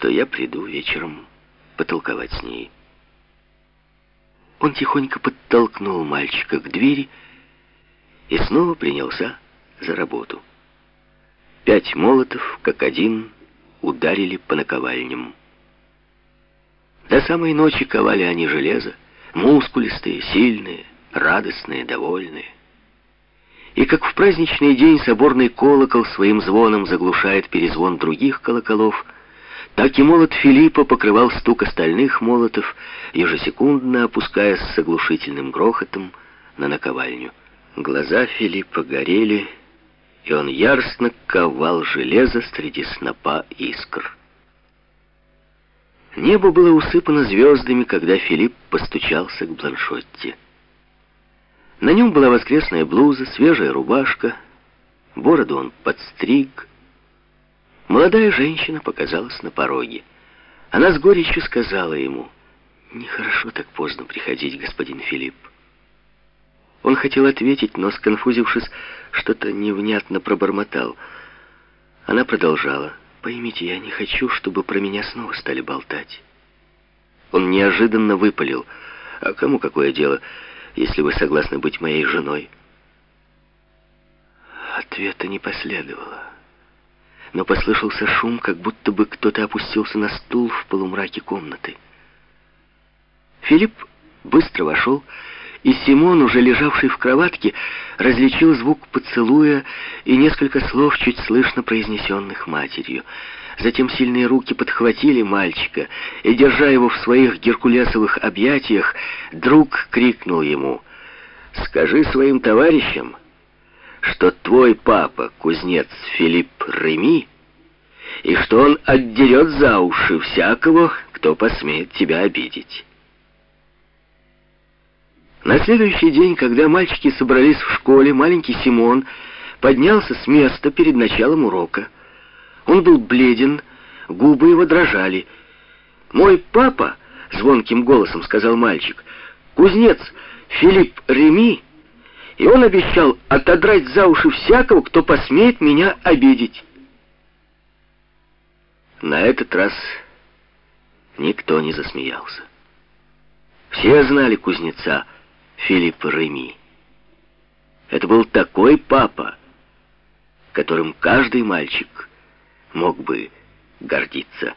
что я приду вечером потолковать с ней. Он тихонько подтолкнул мальчика к двери и снова принялся за работу. Пять молотов, как один, ударили по наковальням. До самой ночи ковали они железо, мускулистые, сильные, радостные, довольные. И как в праздничный день соборный колокол своим звоном заглушает перезвон других колоколов, так и молот Филиппа покрывал стук остальных молотов, ежесекундно опускаясь с оглушительным грохотом на наковальню. Глаза Филиппа горели, и он яростно ковал железо среди снопа искр. Небо было усыпано звездами, когда Филипп постучался к Бланшотте. На нем была воскресная блуза, свежая рубашка, бороду он подстриг. Молодая женщина показалась на пороге. Она с горечью сказала ему, «Нехорошо так поздно приходить, господин Филипп». Он хотел ответить, но, сконфузившись, что-то невнятно пробормотал. Она продолжала, «Поймите, я не хочу, чтобы про меня снова стали болтать». Он неожиданно выпалил, «А кому какое дело?» если вы согласны быть моей женой?» Ответа не последовало. Но послышался шум, как будто бы кто-то опустился на стул в полумраке комнаты. Филипп быстро вошел, и Симон, уже лежавший в кроватке, различил звук поцелуя и несколько слов, чуть слышно произнесенных матерью. Затем сильные руки подхватили мальчика, и, держа его в своих геркулесовых объятиях, друг крикнул ему, «Скажи своим товарищам, что твой папа, кузнец Филипп Реми, и что он отдерет за уши всякого, кто посмеет тебя обидеть». На следующий день, когда мальчики собрались в школе, маленький Симон поднялся с места перед началом урока. Он был бледен, губы его дрожали. «Мой папа», — звонким голосом сказал мальчик, — «кузнец Филипп Реми, и он обещал отодрать за уши всякого, кто посмеет меня обидеть». На этот раз никто не засмеялся. Все знали кузнеца Филиппа Реми. Это был такой папа, которым каждый мальчик мог бы гордиться.